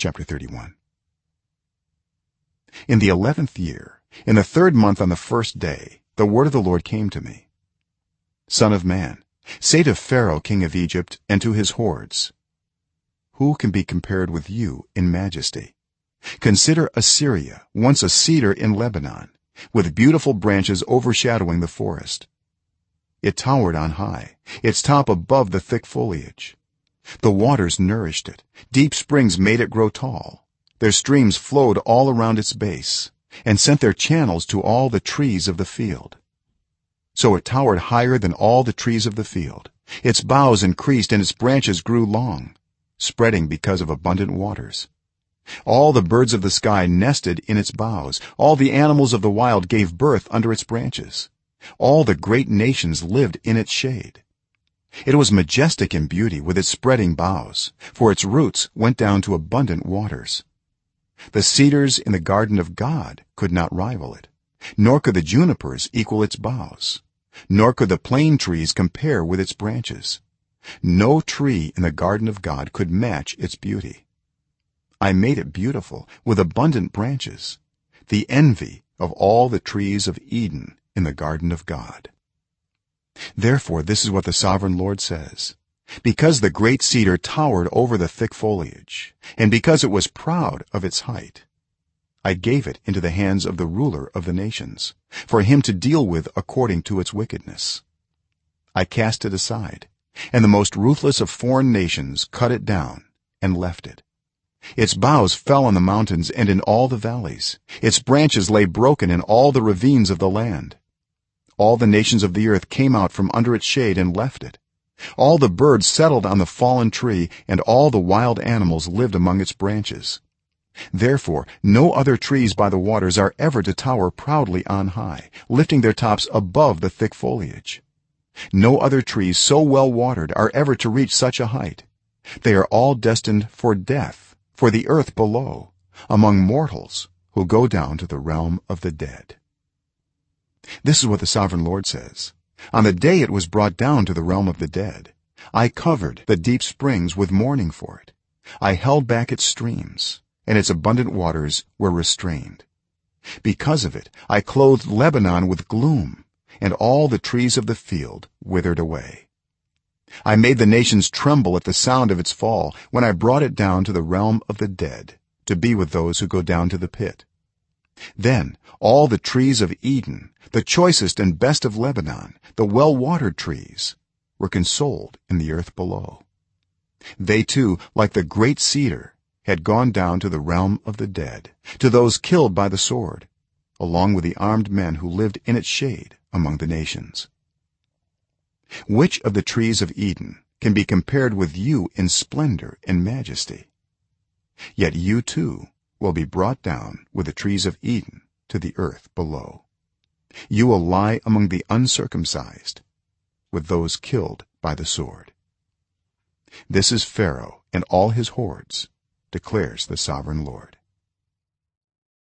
chapter 31 in the 11th year in the 3rd month on the first day the word of the lord came to me. Son of man say to pharaoh king of egypt and to his hordes who can be compared with you in majesty? Consider assyria once a cedar in lebanon with beautiful branches overshadowing the forest. It towered on high its top above the thick foliage the waters nourished it. Deep springs made it grow tall. Their streams flowed all around its base and sent their channels to all the trees of the field. So it towered higher than all the trees of the field. Its boughs increased and its branches grew long spreading because of abundant waters. All the birds of the sky nested in its boughs. All the animals of the wild gave birth under its branches. All the great nations lived in its shade it was majestic in beauty with its spreading boughs for its roots went down to abundant waters. The cedars in the garden of god could not rival it nor could the junipers equal its boughs nor could the plane trees compare with its branches. No tree in the garden of god could match its beauty. I made it beautiful with abundant branches the envy of all the trees of eden in the garden of god therefore this is what the sovereign lord says. Because the great cedar towered over the thick foliage and because it was proud of its height i gave it into the hands of the ruler of the nations for him to deal with according to its wickedness. I cast it aside and the most ruthless of foreign nations cut it down and left it. Its boughs fell on the mountains and in all the valleys. Its branches lay broken in all the ravines of the land all the nations of the earth came out from under its shade and left it. All the birds settled on the fallen tree and all the wild animals lived among its branches. Therefore no other trees by the waters are ever to tower proudly on high lifting their tops above the thick foliage. No other trees so well watered are ever to reach such a height. They are all destined for death for the earth below among mortals who go down to the realm of the dead this is what the sovereign lord says. On the day it was brought down to the realm of the dead i covered the deep springs with mourning for it. I held back its streams and its abundant waters were restrained. Because of it i clothed lebanon with gloom and all the trees of the field withered away. I made the nations tremble at the sound of its fall when i brought it down to the realm of the dead to be with those who go down to the pit then all the trees of eden the choicest and best of lebanon the well-watered trees were consoled in the earth below. They too like the great cedar had gone down to the realm of the dead to those killed by the sword along with the armed men who lived in its shade among the nations. Which of the trees of eden can be compared with you in splendor and majesty? Yet you too will be brought down with the trees of eden to the earth below. You will lie among the uncircumcised with those killed by the sword. This is pharaoh and all his hordes declares the sovereign lord